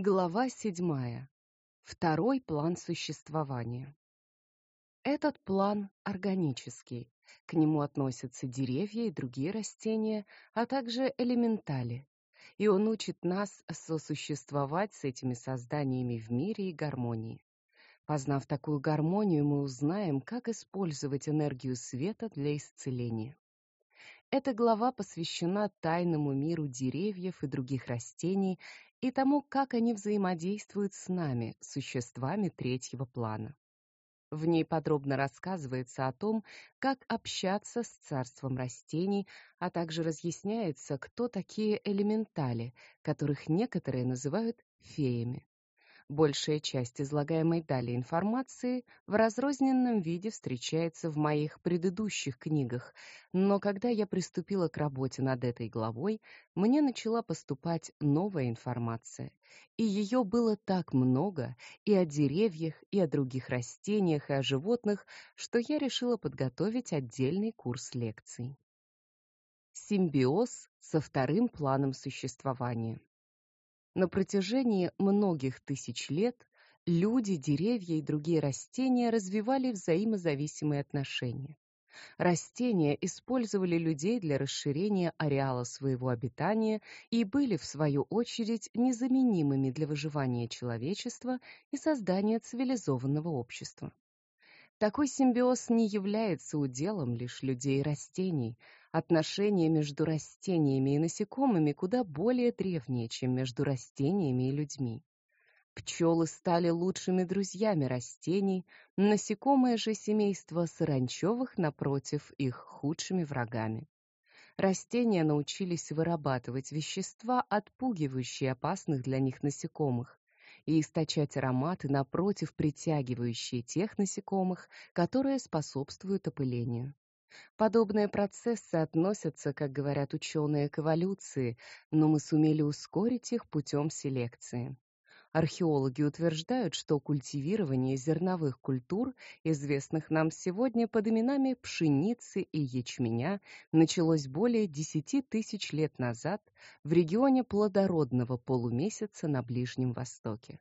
Глава седьмая. Второй план существования. Этот план органический. К нему относятся деревья и другие растения, а также элементали. И он учит нас сосуществовать с этими созданиями в мире и гармонии. Познав такую гармонию, мы узнаем, как использовать энергию света для исцеления. Эта глава посвящена тайному миру деревьев и других растений и тому, как они взаимодействуют с нами, существами третьего плана. В ней подробно рассказывается о том, как общаться с царством растений, а также разъясняется, кто такие элементали, которых некоторые называют феями. Большая часть излагаемой далее информации в разрозненном виде встречается в моих предыдущих книгах, но когда я приступила к работе над этой главой, мне начала поступать новая информация, и ее было так много и о деревьях, и о других растениях, и о животных, что я решила подготовить отдельный курс лекций. Симбиоз со вторым планом существования. На протяжении многих тысяч лет люди, деревья и другие растения развивали взаимозависимые отношения. Растения использовали людей для расширения ареала своего обитания и были в свою очередь незаменимыми для выживания человечества и создания цивилизованного общества. Такой симбиоз не является уделом лишь людей и растений. Отношения между растениями и насекомыми куда более древние, чем между растениями и людьми. Пчелы стали лучшими друзьями растений, насекомые же семейства саранчевых, напротив, их худшими врагами. Растения научились вырабатывать вещества, отпугивающие опасных для них насекомых, и источать ароматы, напротив, притягивающие тех насекомых, которые способствуют опылению. Подобные процессы относятся, как говорят ученые, к эволюции, но мы сумели ускорить их путем селекции. Археологи утверждают, что культивирование зерновых культур, известных нам сегодня под именами пшеницы и ячменя, началось более 10 тысяч лет назад в регионе плодородного полумесяца на Ближнем Востоке.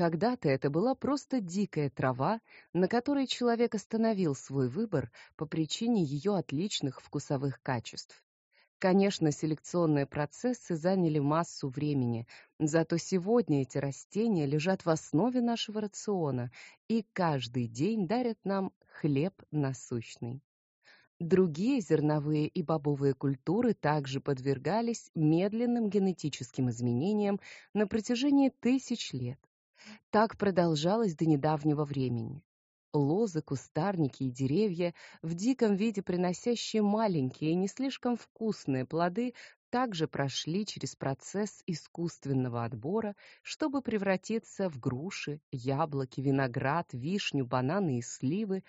Когда-то это была просто дикая трава, на которой человек остановил свой выбор по причине ее отличных вкусовых качеств. Конечно, селекционные процессы заняли массу времени, зато сегодня эти растения лежат в основе нашего рациона и каждый день дарят нам хлеб насущный. Другие зерновые и бобовые культуры также подвергались медленным генетическим изменениям на протяжении тысяч лет. Так продолжалось до недавнего времени. Лозы, кустарники и деревья, в диком виде приносящие маленькие и не слишком вкусные плоды, также прошли через процесс искусственного отбора, чтобы превратиться в груши, яблоки, виноград, вишню, бананы и сливы,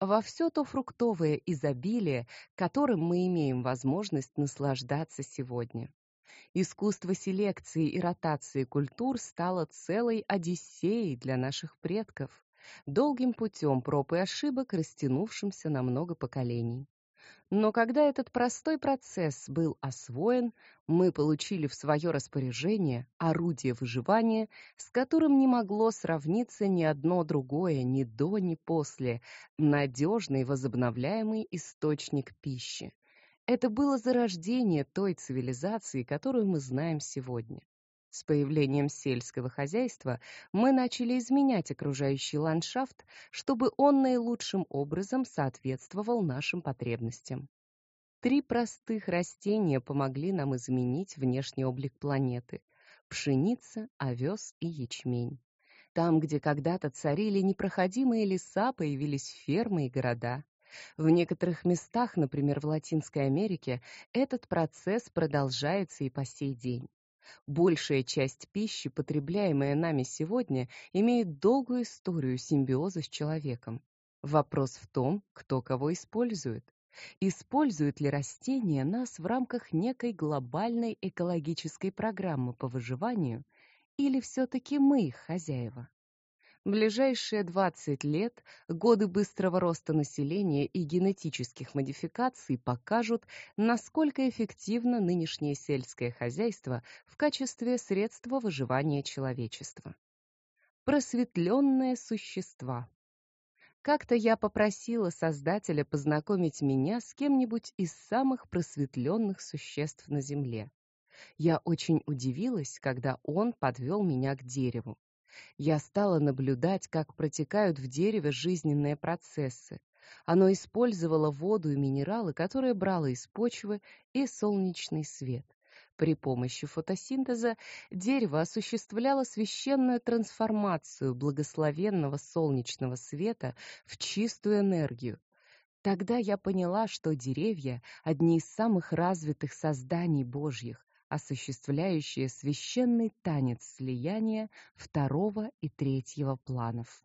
во все то фруктовое изобилие, которым мы имеем возможность наслаждаться сегодня. Искусство селекции и ротации культур стало целой одиссеей для наших предков долгим путем проб и ошибок, растянувшимся на много поколений. Но когда этот простой процесс был освоен, мы получили в свое распоряжение орудие выживания, с которым не могло сравниться ни одно другое ни до, ни после, надежный возобновляемый источник пищи. Это было зарождение той цивилизации, которую мы знаем сегодня. С появлением сельского хозяйства мы начали изменять окружающий ландшафт, чтобы он наилучшим образом соответствовал нашим потребностям. Три простых растения помогли нам изменить внешний облик планеты: пшеница, овес и ячмень. Там, где когда-то царили непроходимые леса, появились фермы и города. В некоторых местах, например, в Латинской Америке, этот процесс продолжается и по сей день. Большая часть пищи, потребляемая нами сегодня, имеет долгую историю симбиоза с человеком. Вопрос в том, кто кого использует. Используют ли растения нас в рамках некой глобальной экологической программы по выживанию или все таки мы их хозяева? Ближайшие 20 лет, годы быстрого роста населения и генетических модификаций покажут, насколько эффективно нынешнее сельское хозяйство в качестве средства выживания человечества. Просветленные существа. Как-то я попросила Создателя познакомить меня с кем-нибудь из самых просветленных существ на Земле. Я очень удивилась, когда он подвел меня к дереву. Я стала наблюдать, как протекают в дереве жизненные процессы. Оно использовало воду и минералы, которые брало из почвы, и солнечный свет. При помощи фотосинтеза дерево осуществляло священную трансформацию благословенного солнечного света в чистую энергию. Тогда я поняла, что деревья одни из самых развитых созданий Божьих, осуществляющие священный танец слияния второго и третьего планов.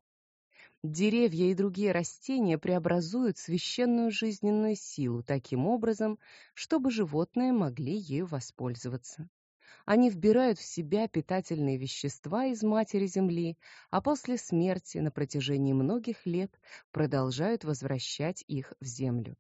Деревья и другие растения преобразуют священную жизненную силу таким образом, чтобы животные могли ею воспользоваться. Они вбирают в себя питательные вещества из матери земли, а после смерти на протяжении многих лет продолжают возвращать их в землю.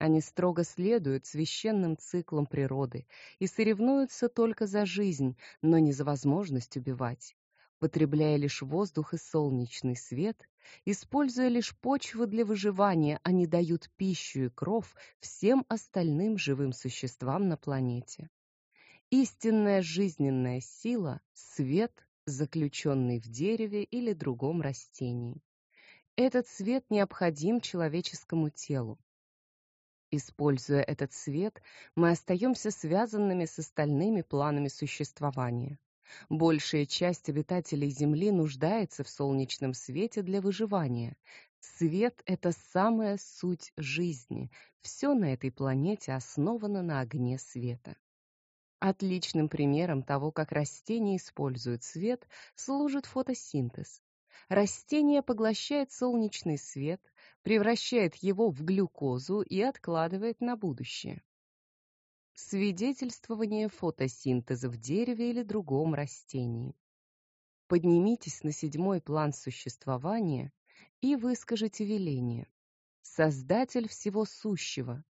Они строго следуют священным циклам природы и соревнуются только за жизнь, но не за возможность убивать. Потребляя лишь воздух и солнечный свет, используя лишь почву для выживания, они дают пищу и кров всем остальным живым существам на планете. Истинная жизненная сила — свет, заключенный в дереве или другом растении. Этот свет необходим человеческому телу. Используя этот свет, мы остаемся связанными с остальными планами существования. Большая часть обитателей Земли нуждается в солнечном свете для выживания. Свет — это самая суть жизни. Все на этой планете основано на огне света. Отличным примером того, как растения используют свет, служит фотосинтез. Растение поглощает солнечный свет, превращает его в глюкозу и откладывает на будущее. Свидетельствование фотосинтеза в дереве или другом растении. Поднимитесь на седьмой план существования и выскажите веление. Создатель всего сущего,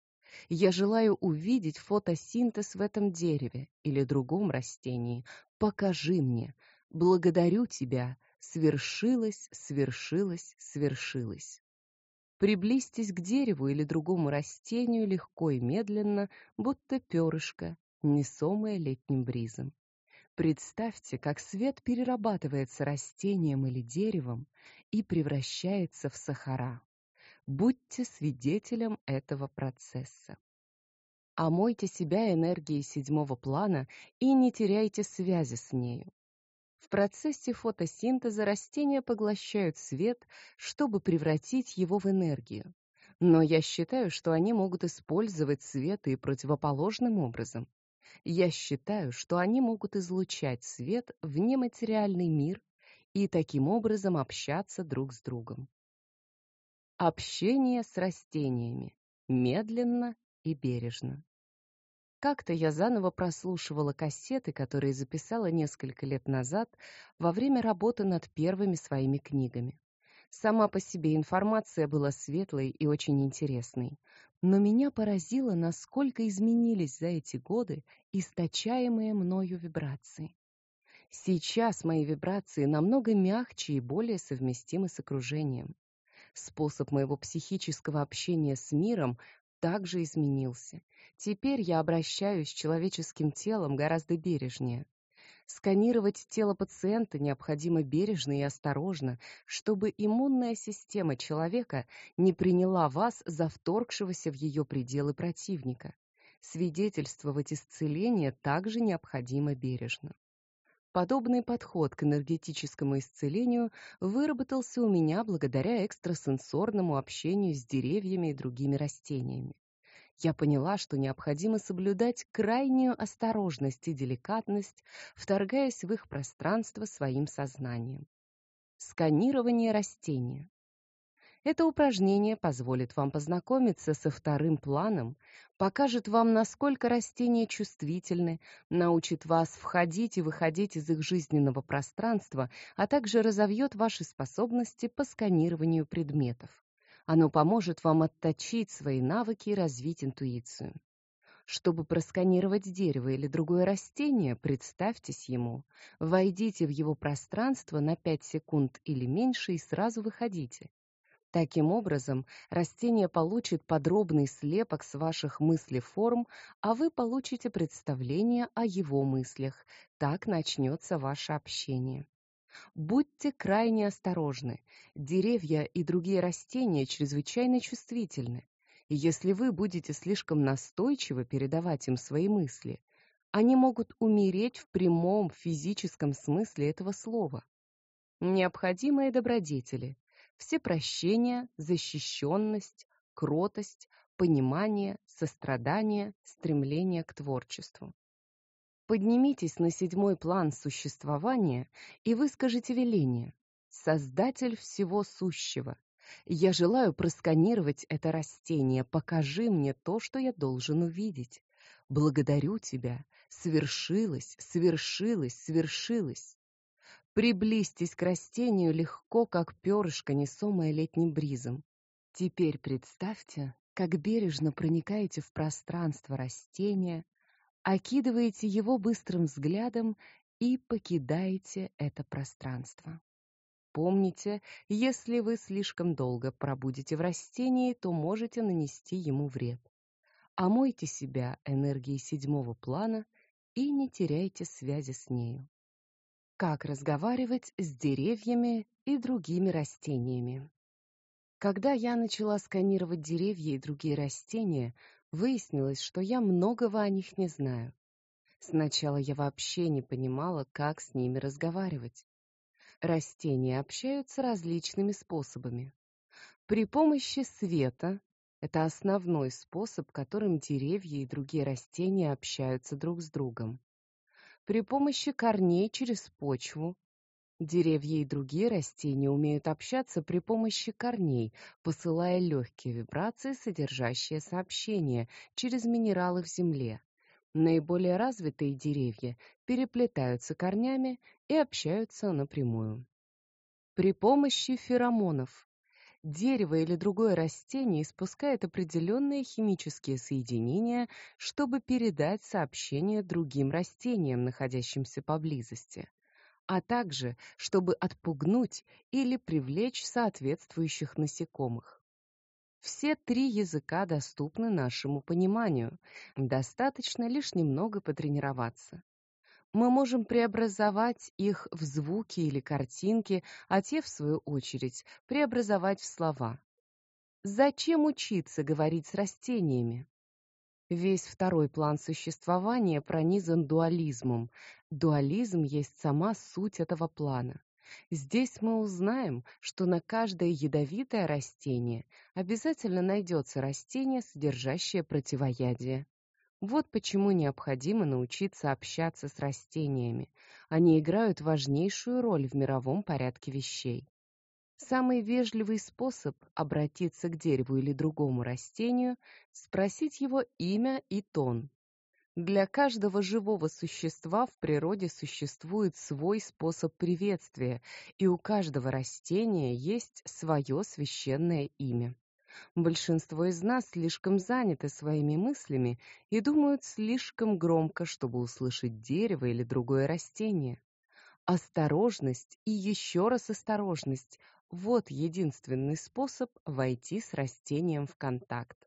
я желаю увидеть фотосинтез в этом дереве или другом растении. Покажи мне. Благодарю тебя. Свершилось, свершилось, свершилось. Приблизьтесь к дереву или другому растению легко и медленно, будто перышко, несомое летним бризом. Представьте, как свет перерабатывается растением или деревом и превращается в сахара. Будьте свидетелем этого процесса. Омойте себя энергией седьмого плана и не теряйте связи с нею. В процессе фотосинтеза растения поглощают свет, чтобы превратить его в энергию. Но я считаю, что они могут использовать свет и противоположным образом. Я считаю, что они могут излучать свет в нематериальный мир и таким образом общаться друг с другом. Общение с растениями. Медленно и бережно. Как-то я заново прослушивала кассеты, которые записала несколько лет назад во время работы над первыми своими книгами. Сама по себе информация была светлой и очень интересной, но меня поразило, насколько изменились за эти годы источаемые мною вибрации. Сейчас мои вибрации намного мягче и более совместимы с окружением. Способ моего психического общения с миром также изменился. Теперь я обращаюсь с человеческим телом гораздо бережнее. Сканировать тело пациента необходимо бережно и осторожно, чтобы иммунная система человека не приняла вас за вторгшегося в ее пределы противника. Свидетельствовать исцеление также необходимо бережно. Подобный подход к энергетическому исцелению выработался у меня благодаря экстрасенсорному общению с деревьями и другими растениями. Я поняла, что необходимо соблюдать крайнюю осторожность и деликатность, вторгаясь в их пространство своим сознанием. Сканирование растения. Это упражнение позволит вам познакомиться со вторым планом, покажет вам, насколько растения чувствительны, научит вас входить и выходить из их жизненного пространства, а также разовьет ваши способности по сканированию предметов. Оно поможет вам отточить свои навыки и развить интуицию. Чтобы просканировать дерево или другое растение, представьтесь ему, войдите в его пространство на 5 секунд или меньше и сразу выходите. Таким образом, растение получит подробный слепок с ваших мыслеформ, а вы получите представление о его мыслях. Так начнется ваше общение. Будьте крайне осторожны. Деревья и другие растения чрезвычайно чувствительны. И если вы будете слишком настойчиво передавать им свои мысли, они могут умереть в прямом физическом смысле этого слова. Необходимые добродетели: всепрощение, защищенность, кротость, понимание, сострадание, стремление к творчеству. Поднимитесь на седьмой план существования и выскажите веление: Создатель всего сущего, я желаю просканировать это растение. Покажи мне то, что я должен увидеть. Благодарю тебя. Свершилось, свершилось, свершилось. Приблизьтесь к растению легко, как перышко, несомое летним бризом. Теперь представьте, как бережно проникаете в пространство растения, окидываете его быстрым взглядом и покидаете это пространство. Помните, если вы слишком долго пробудете в растении, то можете нанести ему вред. Омойте себя энергией седьмого плана и не теряйте связи с нею. Как разговаривать с деревьями и другими растениями? Когда я начала сканировать деревья и другие растения, выяснилось, что я многого о них не знаю. Сначала я вообще не понимала, как с ними разговаривать. Растения общаются различными способами. При помощи света это основной способ, которым деревья и другие растения общаются друг с другом. При помощи корней через почву деревья и другие растения умеют общаться при помощи корней, посылая легкие вибрации, содержащие сообщения через минералы в земле. Наиболее развитые деревья переплетаются корнями и общаются напрямую. При помощи феромонов дерево или другое растение испускает определенные химические соединения, чтобы передать сообщение другим растениям, находящимся поблизости, а также чтобы отпугнуть или привлечь соответствующих насекомых. Все три языка доступны нашему пониманию. Достаточно лишь немного потренироваться. Мы можем преобразовать их в звуки или картинки, а те, в свою очередь, преобразовать в слова. Зачем учиться говорить с растениями? Весь второй план существования пронизан дуализмом. Дуализм есть сама суть этого плана. Здесь мы узнаем, что на каждое ядовитое растение обязательно найдется растение, содержащее противоядие. Вот почему необходимо научиться общаться с растениями. Они играют важнейшую роль в мировом порядке вещей. Самый вежливый способ обратиться к дереву или другому растению спросить его имя и тон. Для каждого живого существа в природе существует свой способ приветствия, и у каждого растения есть свое священное имя. Большинство из нас слишком заняты своими мыслями и думают слишком громко, чтобы услышать дерево или другое растение. Осторожность и еще раз осторожность вот единственный способ войти с растением в контакт.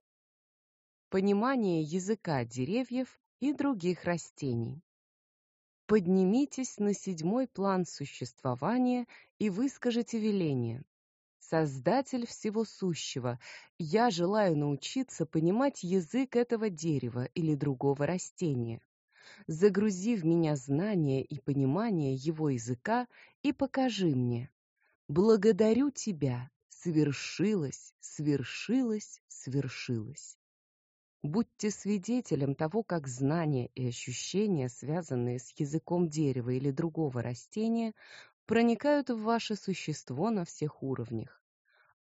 Понимание языка деревьев и других растений. Поднимитесь на седьмой план существования и выскажите веление. Создатель всего сущего, я желаю научиться понимать язык этого дерева или другого растения. Загрузи в меня знание и понимание его языка и покажи мне. Благодарю тебя, свершилось, свершилось, свершилось. Будьте свидетелем того, как знания и ощущения, связанные с языком дерева или другого растения, проникают в ваше существо на всех уровнях.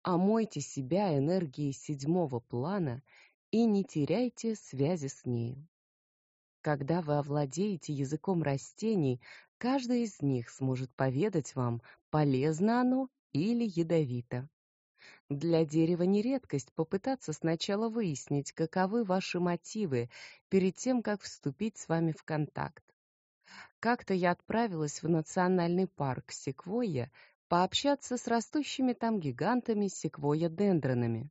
Омойте себя энергией седьмого плана и не теряйте связи с нею. Когда вы овладеете языком растений, каждый из них сможет поведать вам, полезно оно или ядовито. Для дерева не редкость попытаться сначала выяснить, каковы ваши мотивы перед тем, как вступить с вами в контакт. Как-то я отправилась в национальный парк Секвойя пообщаться с растущими там гигантами секвойя-дендронами.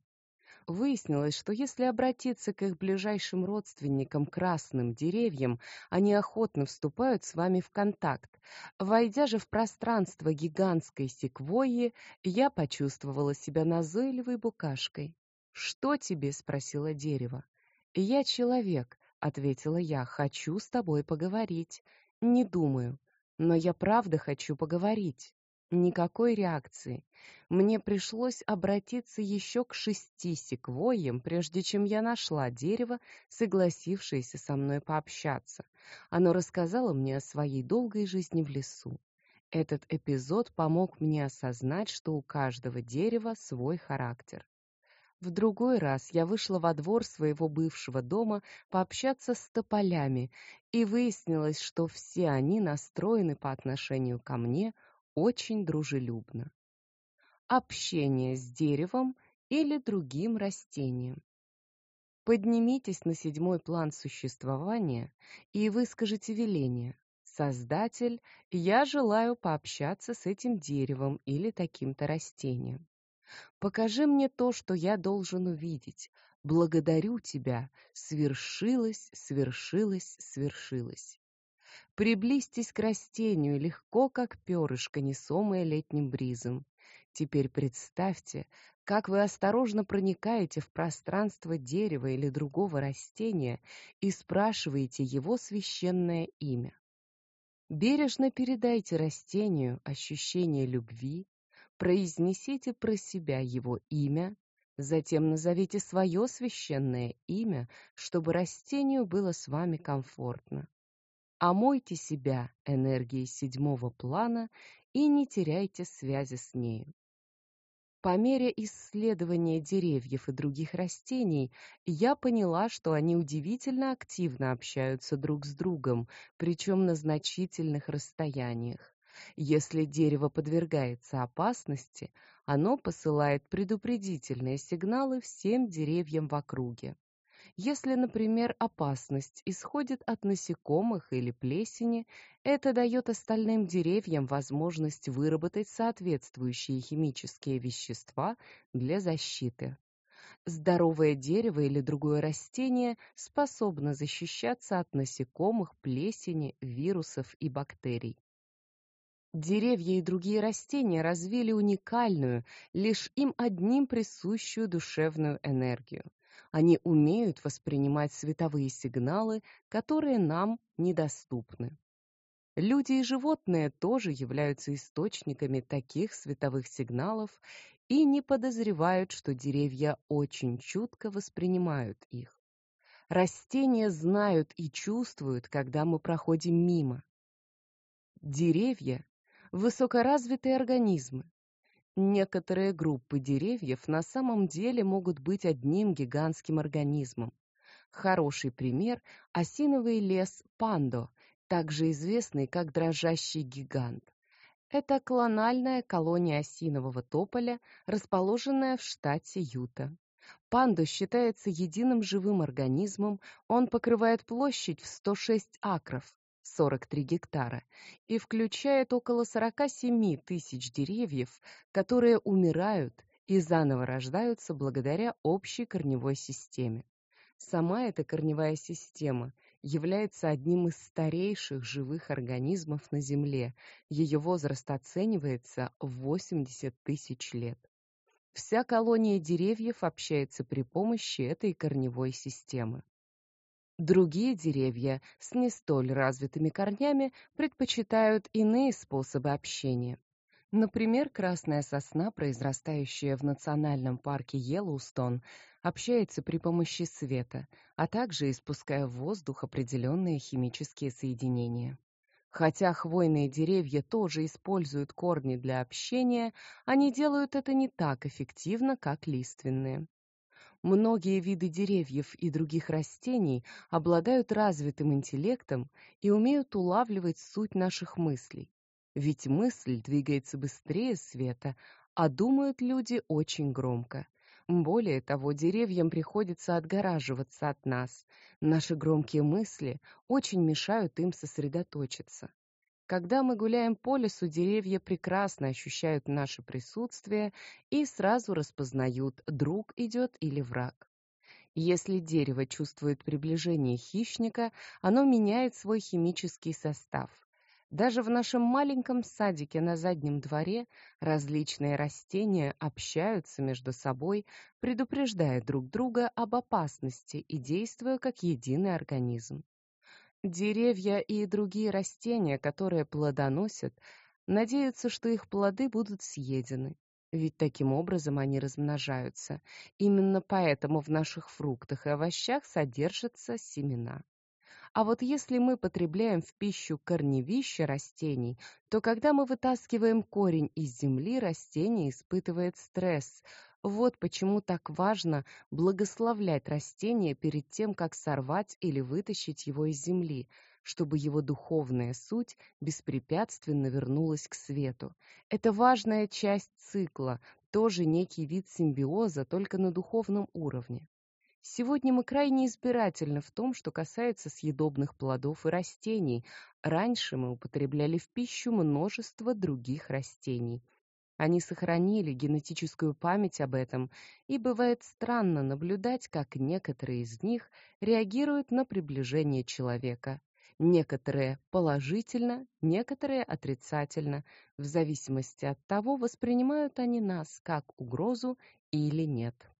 Выяснилось, что если обратиться к их ближайшим родственникам, красным деревьям, они охотно вступают с вами в контакт. Войдя же в пространство гигантской секвойи, я почувствовала себя назойливой букашкой. «Что тебе?» — спросила дерево. «Я человек», — ответила я, — «хочу с тобой поговорить». «Не думаю, но я правда хочу поговорить». Никакой реакции. Мне пришлось обратиться еще к шести секвойям, прежде чем я нашла дерево, согласившееся со мной пообщаться. Оно рассказало мне о своей долгой жизни в лесу. Этот эпизод помог мне осознать, что у каждого дерева свой характер. В другой раз я вышла во двор своего бывшего дома пообщаться с тополями, и выяснилось, что все они настроены по отношению ко мне – очень дружелюбно. Общение с деревом или другим растением. Поднимитесь на седьмой план существования и выскажите веление. Создатель, я желаю пообщаться с этим деревом или таким-то растением. Покажи мне то, что я должен увидеть. Благодарю тебя. Свершилось, свершилось, свершилось. Приблизьтесь к растению легко, как перышко, несомое летним бризом. Теперь представьте, как вы осторожно проникаете в пространство дерева или другого растения и спрашиваете его священное имя. Бережно передайте растению ощущение любви, произнесите про себя его имя, затем назовите свое священное имя, чтобы растению было с вами комфортно. Омойте себя энергией седьмого плана и не теряйте связи с нею. По мере исследования деревьев и других растений я поняла, что они удивительно активно общаются друг с другом, причем на значительных расстояниях. Если дерево подвергается опасности, оно посылает предупредительные сигналы всем деревьям в округе. Если, например, опасность исходит от насекомых или плесени, это дает остальным деревьям возможность выработать соответствующие химические вещества для защиты. Здоровое дерево или другое растение способно защищаться от насекомых, плесени, вирусов и бактерий. Деревья и другие растения развили уникальную, лишь им одним присущую душевную энергию. Они умеют воспринимать световые сигналы, которые нам недоступны. Люди и животные тоже являются источниками таких световых сигналов и не подозревают, что деревья очень чутко воспринимают их. Растения знают и чувствуют, когда мы проходим мимо. Деревья высокоразвитые организмы, Некоторые группы деревьев на самом деле могут быть одним гигантским организмом. Хороший пример – осиновый лес пандо, также известный как дрожащий гигант. Это клональная колония осинового тополя, расположенная в штате Юта. Пандо считается единым живым организмом, он покрывает площадь в 106 акров, 43 гектара и включает около 47 тысяч деревьев, которые умирают и заново рождаются благодаря общей корневой системе. Сама эта корневая система является одним из старейших живых организмов на Земле. Ее возраст оценивается в 80 тысяч лет. Вся колония деревьев общается при помощи этой корневой системы. Другие деревья с не столь развитыми корнями предпочитают иные способы общения. Например, красная сосна, произрастающая в национальном парке Йеллоустон, общается при помощи света, а также испуская в воздух определенные химические соединения. Хотя хвойные деревья тоже используют корни для общения, они делают это не так эффективно, как лиственные. Многие виды деревьев и других растений обладают развитым интеллектом и умеют улавливать суть наших мыслей. Ведь мысль двигается быстрее света, а думают люди очень громко. Более того, деревьям приходится отгораживаться от нас. Наши громкие мысли очень мешают им сосредоточиться. Когда мы гуляем по лесу, деревья прекрасно ощущают наше присутствие и сразу распознают, друг идет или враг. Если дерево чувствует приближение хищника, оно меняет свой химический состав. Даже в нашем маленьком садике на заднем дворе различные растения общаются между собой, предупреждая друг друга об опасности и действуя как единый организм. Деревья и другие растения, которые плодоносят, надеются, что их плоды будут съедены, ведь таким образом они размножаются. Именно поэтому в наших фруктах и овощах содержатся семена. А вот если мы потребляем в пищу корневища растений, то когда мы вытаскиваем корень из земли, растение испытывает стресс. Вот почему так важно благословлять растение перед тем, как сорвать или вытащить его из земли, чтобы его духовная суть беспрепятственно вернулась к свету. Это важная часть цикла, тоже некий вид симбиоза, только на духовном уровне. Сегодня мы крайне избирательны в том, что касается съедобных плодов и растений. Раньше мы употребляли в пищу множество других растений. Они сохранили генетическую память об этом, и бывает странно наблюдать, как некоторые из них реагируют на приближение человека. Некоторые положительно, некоторые отрицательно, в зависимости от того, воспринимают они нас как угрозу или нет.